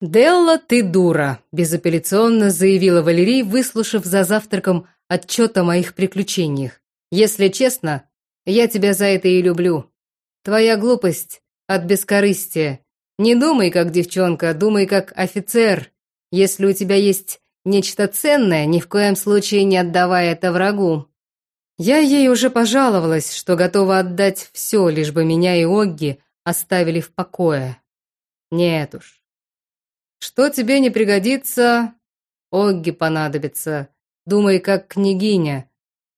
«Делла, ты дура», – безапелляционно заявила Валерий, выслушав за завтраком отчет о моих приключениях. «Если честно, я тебя за это и люблю. Твоя глупость от бескорыстия. Не думай, как девчонка, думай, как офицер. Если у тебя есть нечто ценное, ни в коем случае не отдавай это врагу». Я ей уже пожаловалась, что готова отдать все, лишь бы меня и Огги оставили в покое. Нет уж. Что тебе не пригодится, Огги понадобится. Думай, как княгиня.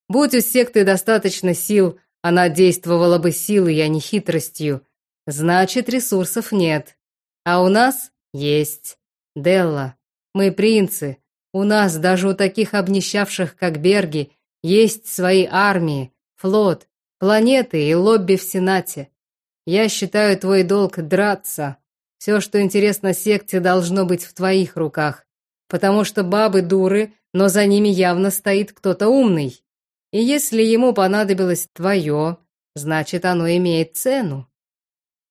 Будь у секты достаточно сил, она действовала бы силой, а не хитростью. Значит, ресурсов нет. А у нас есть. Делла, мы принцы. У нас, даже у таких обнищавших, как Берги, есть свои армии, флот, планеты и лобби в Сенате. Я считаю твой долг драться, все, что интересно секте, должно быть в твоих руках, потому что бабы дуры, но за ними явно стоит кто-то умный. И если ему понадобилось твое, значит, оно имеет цену.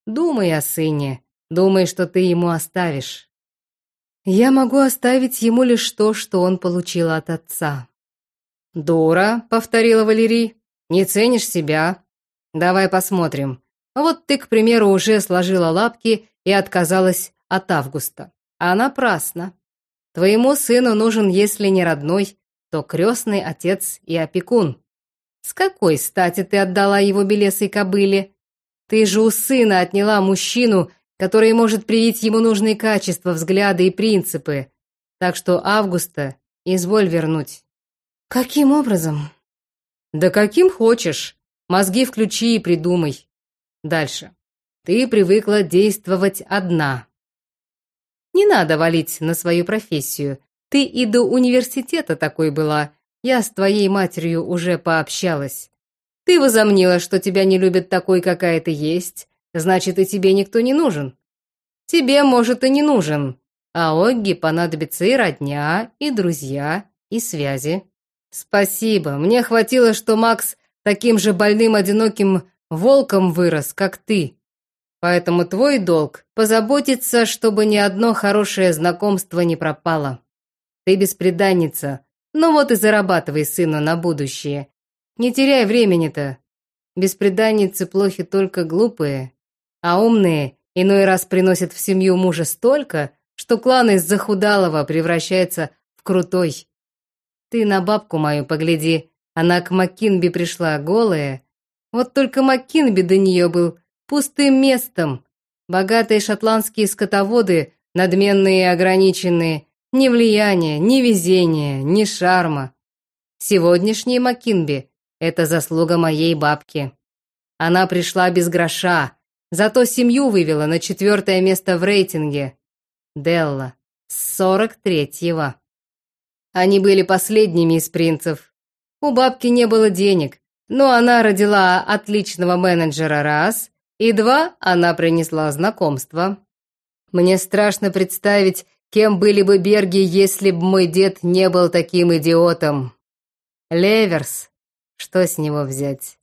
Думай о сыне, думай, что ты ему оставишь. Я могу оставить ему лишь то, что он получил от отца. «Дура», — повторила Валерий, — «не ценишь себя. Давай посмотрим. Вот ты, к примеру, уже сложила лапки и отказалась от Августа. А напрасно. Твоему сыну нужен, если не родной, то крестный отец и опекун. С какой стати ты отдала его белесой кобыле? Ты же у сына отняла мужчину, который может привить ему нужные качества, взгляды и принципы. Так что Августа изволь вернуть. Каким образом? Да каким хочешь. Мозги включи и придумай. Дальше. Ты привыкла действовать одна. Не надо валить на свою профессию. Ты и до университета такой была. Я с твоей матерью уже пообщалась. Ты возомнила, что тебя не любят такой, какая ты есть. Значит, и тебе никто не нужен. Тебе, может, и не нужен. А Огги понадобится и родня, и друзья, и связи. Спасибо, мне хватило, что Макс таким же больным, одиноким волком вырос, как ты. Поэтому твой долг – позаботиться, чтобы ни одно хорошее знакомство не пропало. Ты беспреданница, ну вот и зарабатывай сыну на будущее. Не теряй времени-то. Беспреданницы плохи только глупые, а умные иной раз приносят в семью мужа столько, что клан из захудалого превращается в крутой. Ты на бабку мою погляди, она к Маккинби пришла голая. Вот только Маккинби до нее был пустым местом. Богатые шотландские скотоводы, надменные и ограниченные, ни влияния, ни везения, ни шарма. Сегодняшний Маккинби – это заслуга моей бабки. Она пришла без гроша, зато семью вывела на четвертое место в рейтинге. Делла, с сорок третьего. Они были последними из принцев. У бабки не было денег, но она родила отличного менеджера раз и два она принесла знакомство. Мне страшно представить, кем были бы Берги, если бы мой дед не был таким идиотом. Леверс, что с него взять?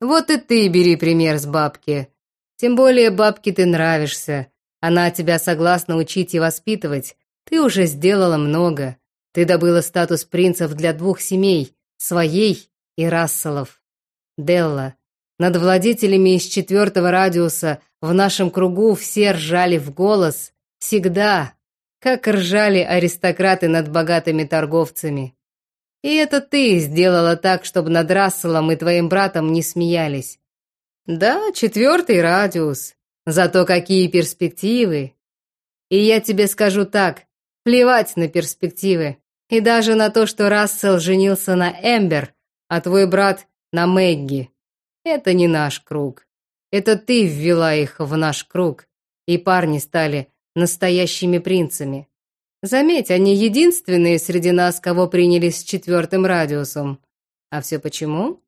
Вот и ты бери пример с бабки. Тем более бабке ты нравишься. Она тебя согласна учить и воспитывать. Ты уже сделала много. Ты добыла статус принцев для двух семей, своей и Расселов. Делла, над владетелями из четвертого радиуса в нашем кругу все ржали в голос. Всегда. Как ржали аристократы над богатыми торговцами. И это ты сделала так, чтобы над Расселом и твоим братом не смеялись. Да, четвертый радиус. Зато какие перспективы. И я тебе скажу так, плевать на перспективы. И даже на то, что Рассел женился на Эмбер, а твой брат на Мэгги. Это не наш круг. Это ты ввела их в наш круг, и парни стали настоящими принцами. Заметь, они единственные среди нас, кого приняли с четвертым радиусом. А все почему?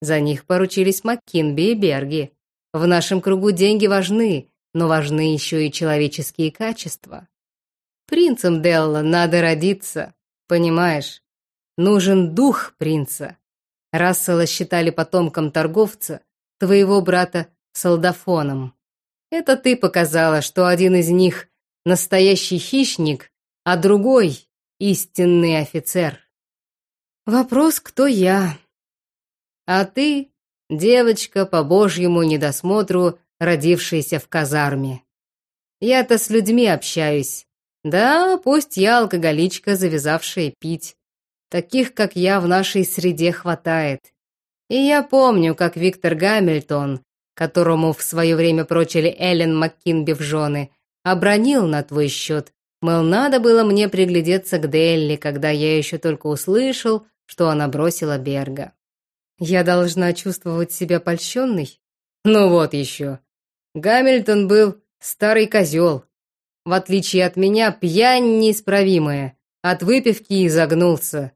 За них поручились Маккинби и Берги. В нашем кругу деньги важны, но важны еще и человеческие качества. Принцем Делла надо родиться, понимаешь? Нужен дух принца. Рассела считали потомком торговца, твоего брата солдафоном. Это ты показала, что один из них настоящий хищник, а другой — истинный офицер. Вопрос, кто я? А ты — девочка по божьему недосмотру, родившаяся в казарме. Я-то с людьми общаюсь. Да, пусть я алкоголичка, завязавшая пить. Таких, как я, в нашей среде хватает. И я помню, как Виктор Гамильтон, которому в свое время прочили Эллен Маккинби в жены, обронил на твой счет, мол, надо было мне приглядеться к Делли, когда я еще только услышал, что она бросила Берга. Я должна чувствовать себя польщенной? Ну вот еще. Гамильтон был старый козел. В отличие от меня, пьянь неисправимая. От выпивки изогнулся.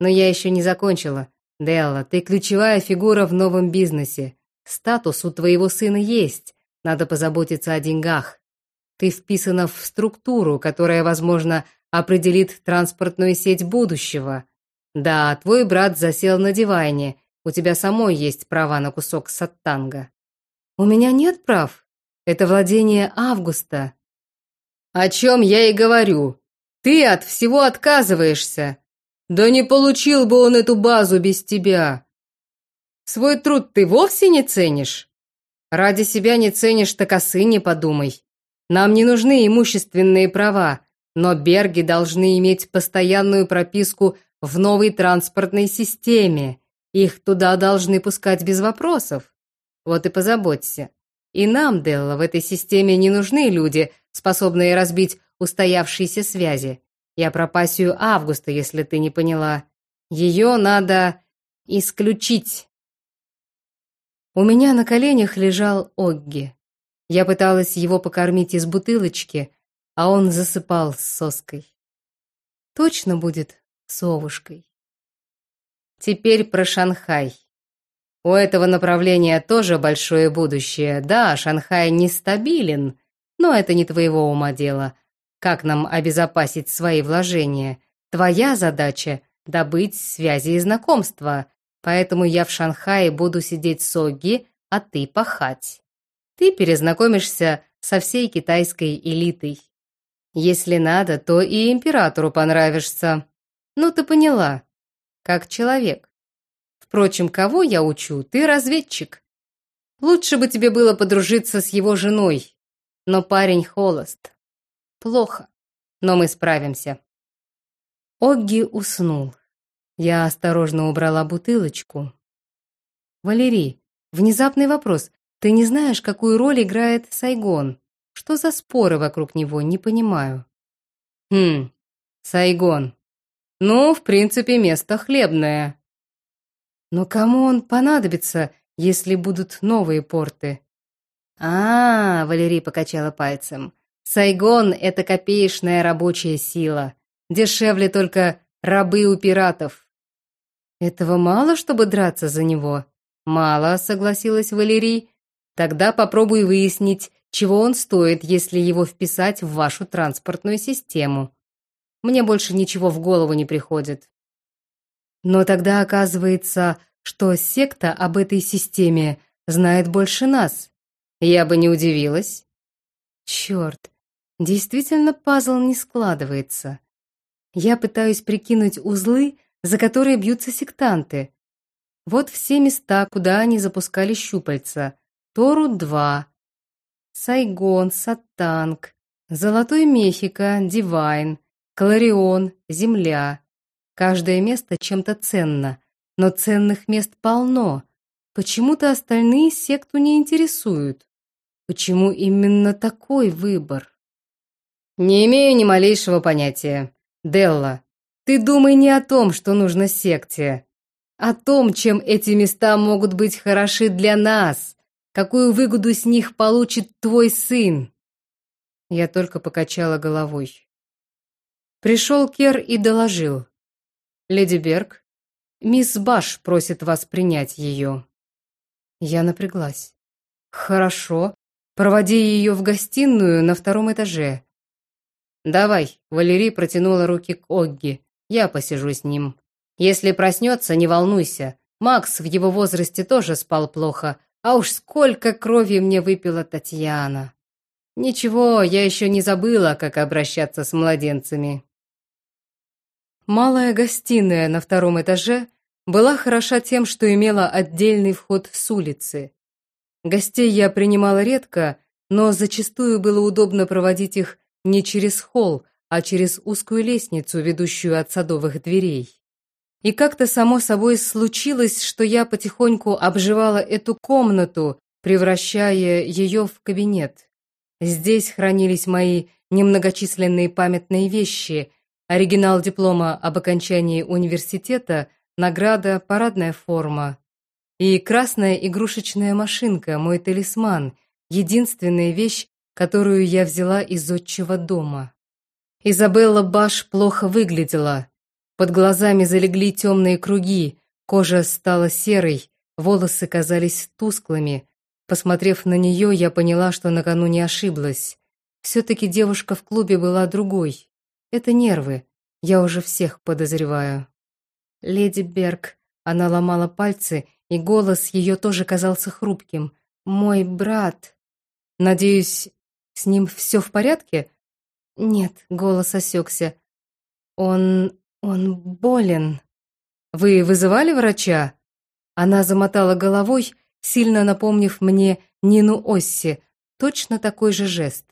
Но я еще не закончила. Делла, ты ключевая фигура в новом бизнесе. Статус у твоего сына есть. Надо позаботиться о деньгах. Ты вписана в структуру, которая, возможно, определит транспортную сеть будущего. Да, твой брат засел на диване. У тебя самой есть права на кусок саттанга. У меня нет прав. Это владение Августа. О чем я и говорю. Ты от всего отказываешься. Да не получил бы он эту базу без тебя. Свой труд ты вовсе не ценишь? Ради себя не ценишь, так о сыне подумай. Нам не нужны имущественные права, но Берги должны иметь постоянную прописку в новой транспортной системе. Их туда должны пускать без вопросов. Вот и позаботься. И нам, Делла, в этой системе не нужны люди, способные разбить устоявшиеся связи. Я про пассию Августа, если ты не поняла. Ее надо исключить. У меня на коленях лежал Огги. Я пыталась его покормить из бутылочки, а он засыпал с соской. Точно будет совушкой. Теперь про Шанхай. У этого направления тоже большое будущее. Да, Шанхай нестабилен, но это не твоего ума дело. Как нам обезопасить свои вложения? Твоя задача – добыть связи и знакомства. Поэтому я в Шанхае буду сидеть с Оги, а ты пахать. Ты перезнакомишься со всей китайской элитой. Если надо, то и императору понравишься. Ну, ты поняла. Как человек. Впрочем, кого я учу? Ты разведчик. Лучше бы тебе было подружиться с его женой. Но парень холост. Плохо. Но мы справимся. Огги уснул. Я осторожно убрала бутылочку. Валерий, внезапный вопрос. Ты не знаешь, какую роль играет Сайгон? Что за споры вокруг него, не понимаю. Хм, Сайгон. Ну, в принципе, место хлебное. Но кому он понадобится, если будут новые порты? А, -а, -а Валерий покачала пальцем. Сайгон — это копеечная рабочая сила. Дешевле только рабы у пиратов. Этого мало, чтобы драться за него? Мало, согласилась Валерий. Тогда попробуй выяснить, чего он стоит, если его вписать в вашу транспортную систему. Мне больше ничего в голову не приходит. Но тогда оказывается, что секта об этой системе знает больше нас. Я бы не удивилась. Черт, действительно пазл не складывается. Я пытаюсь прикинуть узлы, за которые бьются сектанты. Вот все места, куда они запускали щупальца. Тору-2, Сайгон, Сатанг, Золотой Мехико, Дивайн, Кларион, Земля. Каждое место чем-то ценно, но ценных мест полно. Почему-то остальные секту не интересуют. Почему именно такой выбор? Не имею ни малейшего понятия. Делла, ты думай не о том, что нужно секте, о том, чем эти места могут быть хороши для нас, какую выгоду с них получит твой сын. Я только покачала головой. Пришел Кер и доложил. «Леди Берг, мисс Баш просит вас принять ее». Я напряглась. «Хорошо. Проводи ее в гостиную на втором этаже». «Давай», — Валерий протянула руки к Огги. «Я посижу с ним. Если проснется, не волнуйся. Макс в его возрасте тоже спал плохо, а уж сколько крови мне выпила Татьяна». Ничего, я еще не забыла, как обращаться с младенцами. Малая гостиная на втором этаже была хороша тем, что имела отдельный вход с улицы. Гостей я принимала редко, но зачастую было удобно проводить их не через холл, а через узкую лестницу, ведущую от садовых дверей. И как-то само собой случилось, что я потихоньку обживала эту комнату, превращая ее в кабинет. Здесь хранились мои немногочисленные памятные вещи, оригинал диплома об окончании университета, награда, парадная форма. И красная игрушечная машинка, мой талисман, единственная вещь, которую я взяла из отчего дома. Изабелла Баш плохо выглядела. Под глазами залегли темные круги, кожа стала серой, волосы казались тусклыми, Посмотрев на нее, я поняла, что накануне ошиблась. Все-таки девушка в клубе была другой. Это нервы. Я уже всех подозреваю. Леди Берг. Она ломала пальцы, и голос ее тоже казался хрупким. «Мой брат». «Надеюсь, с ним все в порядке?» «Нет», — голос осекся. «Он... он болен». «Вы вызывали врача?» Она замотала головой, сильно напомнив мне Нину Осси, точно такой же жест.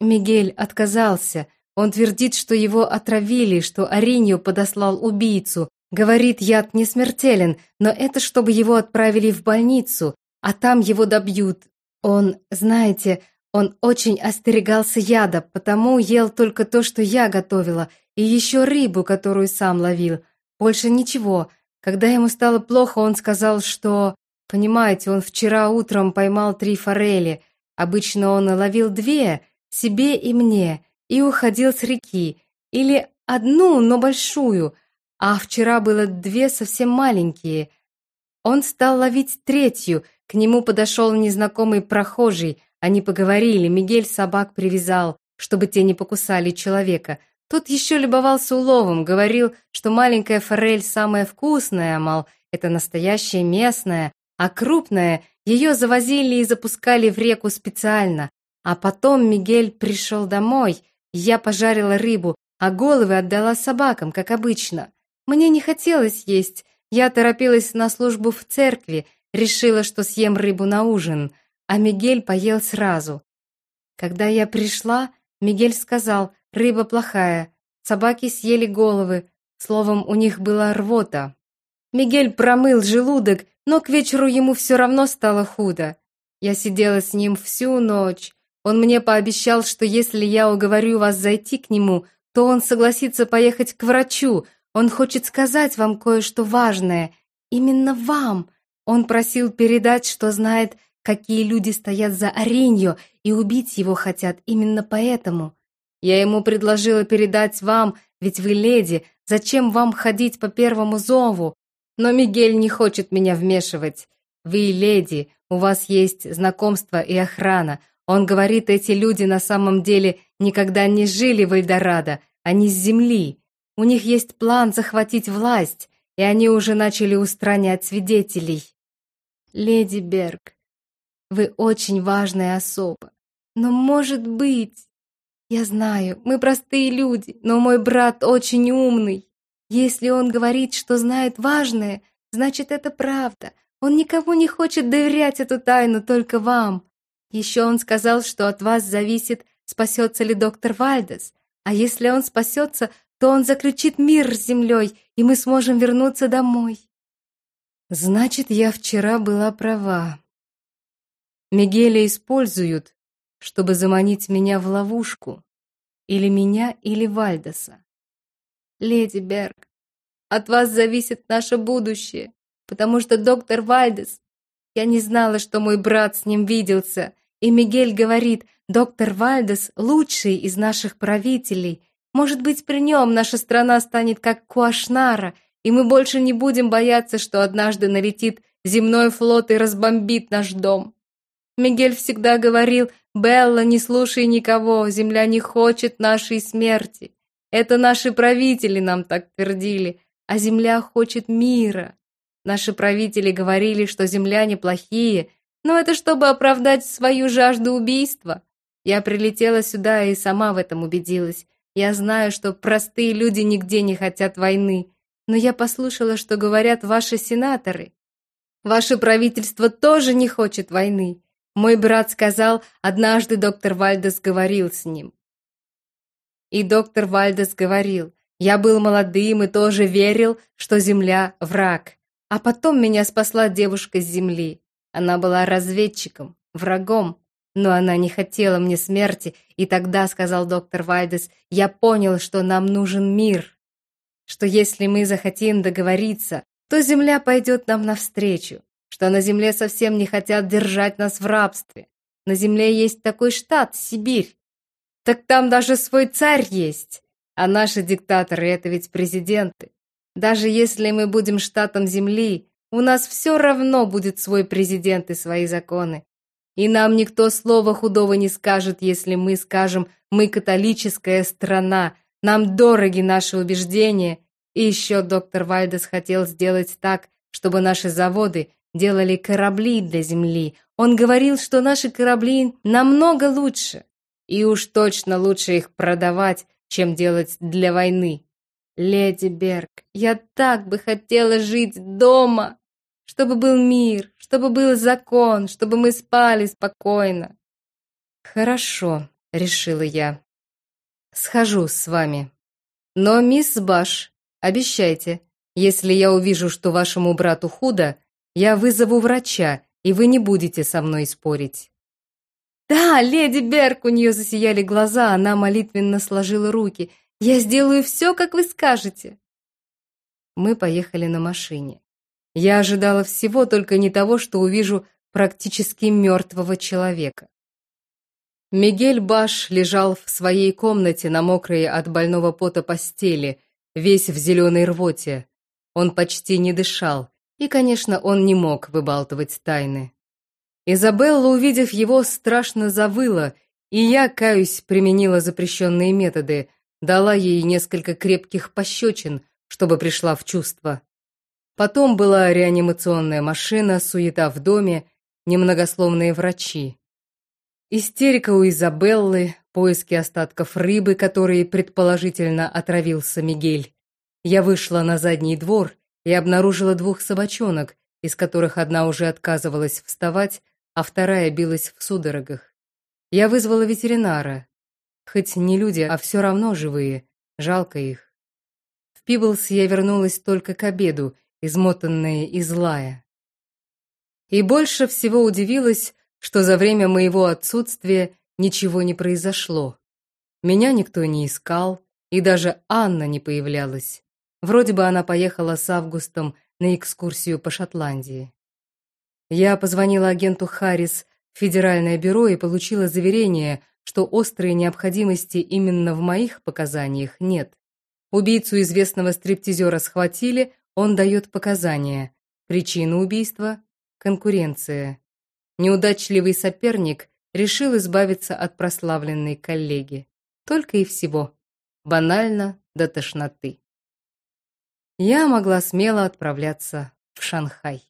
Мигель отказался. Он твердит, что его отравили, что Ариньо подослал убийцу. Говорит, яд не смертелен, но это чтобы его отправили в больницу, а там его добьют. Он, знаете, он очень остерегался яда, потому ел только то, что я готовила, и еще рыбу, которую сам ловил. Больше ничего. Когда ему стало плохо, он сказал, что... Понимаете, он вчера утром поймал три форели. Обычно он ловил две, себе и мне, и уходил с реки. Или одну, но большую. А вчера было две совсем маленькие. Он стал ловить третью. К нему подошел незнакомый прохожий. Они поговорили, Мигель собак привязал, чтобы те не покусали человека. Тот еще любовался уловом, говорил, что маленькая форель самая вкусная, мол, это настоящая местная, а крупная ее завозили и запускали в реку специально. А потом Мигель пришел домой, я пожарила рыбу, а головы отдала собакам, как обычно. Мне не хотелось есть, я торопилась на службу в церкви, решила, что съем рыбу на ужин, а Мигель поел сразу. Когда я пришла, Мигель сказал, рыба плохая, собаки съели головы, словом, у них была рвота. Мигель промыл желудок но к вечеру ему все равно стало худо. Я сидела с ним всю ночь. Он мне пообещал, что если я уговорю вас зайти к нему, то он согласится поехать к врачу. Он хочет сказать вам кое-что важное. Именно вам. Он просил передать, что знает, какие люди стоят за Аренью, и убить его хотят именно поэтому. Я ему предложила передать вам, ведь вы леди, зачем вам ходить по первому зову? Но Мигель не хочет меня вмешивать. Вы леди, у вас есть знакомство и охрана. Он говорит, эти люди на самом деле никогда не жили в Эльдорадо, они с земли. У них есть план захватить власть, и они уже начали устранять свидетелей. Леди Берг, вы очень важная особа. Но, может быть... Я знаю, мы простые люди, но мой брат очень умный. Если он говорит, что знает важное, значит, это правда. Он никому не хочет доверять эту тайну, только вам. Еще он сказал, что от вас зависит, спасется ли доктор Вальдес. А если он спасется, то он заключит мир с землей, и мы сможем вернуться домой. Значит, я вчера была права. Мигеля используют, чтобы заманить меня в ловушку. Или меня, или Вальдеса. Леди Берг, от вас зависит наше будущее, потому что доктор Вальдес... Я не знала, что мой брат с ним виделся, и Мигель говорит, доктор Вальдес лучший из наших правителей. Может быть, при нем наша страна станет как Куашнара, и мы больше не будем бояться, что однажды налетит земной флот и разбомбит наш дом. Мигель всегда говорил, «Белла, не слушай никого, земля не хочет нашей смерти». Это наши правители нам так твердили, а земля хочет мира. Наши правители говорили, что земляне плохие, но это чтобы оправдать свою жажду убийства. Я прилетела сюда и сама в этом убедилась. Я знаю, что простые люди нигде не хотят войны, но я послушала, что говорят ваши сенаторы. Ваше правительство тоже не хочет войны. Мой брат сказал, однажды доктор Вальдес говорил с ним. И доктор Вальдес говорил, я был молодым и тоже верил, что земля – враг. А потом меня спасла девушка с земли. Она была разведчиком, врагом, но она не хотела мне смерти, и тогда, сказал доктор Вальдес, я понял, что нам нужен мир, что если мы захотим договориться, то земля пойдет нам навстречу, что на земле совсем не хотят держать нас в рабстве. На земле есть такой штат, Сибирь. Так там даже свой царь есть. А наши диктаторы — это ведь президенты. Даже если мы будем штатом земли, у нас все равно будет свой президент и свои законы. И нам никто слова худого не скажет, если мы скажем «мы католическая страна», нам дороги наши убеждения. И еще доктор Вальдес хотел сделать так, чтобы наши заводы делали корабли для Земли. Он говорил, что наши корабли намного лучше. И уж точно лучше их продавать, чем делать для войны. Леди Берг, я так бы хотела жить дома, чтобы был мир, чтобы был закон, чтобы мы спали спокойно. Хорошо, решила я. Схожу с вами. Но, мисс Баш, обещайте, если я увижу, что вашему брату худо, я вызову врача, и вы не будете со мной спорить. «Да, леди Берг!» — у нее засияли глаза, она молитвенно сложила руки. «Я сделаю все, как вы скажете!» Мы поехали на машине. Я ожидала всего, только не того, что увижу практически мертвого человека. Мигель Баш лежал в своей комнате на мокрой от больного пота постели, весь в зеленой рвоте. Он почти не дышал, и, конечно, он не мог выбалтывать тайны. Изабелла, увидев его, страшно завыла, и я, каюсь, применила запрещенные методы, дала ей несколько крепких пощечин, чтобы пришла в чувство. Потом была реанимационная машина, суета в доме, немногословные врачи. Истерика у Изабеллы, поиски остатков рыбы, которые предположительно отравился Мигель. Я вышла на задний двор и обнаружила двух собачонок, из которых одна уже отказывалась вставать, а вторая билась в судорогах. Я вызвала ветеринара. Хоть не люди, а все равно живые. Жалко их. В Пиблс я вернулась только к обеду, измотанная и злая. И больше всего удивилась, что за время моего отсутствия ничего не произошло. Меня никто не искал, и даже Анна не появлялась. Вроде бы она поехала с Августом на экскурсию по Шотландии. Я позвонила агенту Харрис в Федеральное бюро и получила заверение, что острой необходимости именно в моих показаниях нет. Убийцу известного стриптизера схватили, он дает показания. Причина убийства – конкуренция. Неудачливый соперник решил избавиться от прославленной коллеги. Только и всего. Банально до тошноты. Я могла смело отправляться в Шанхай.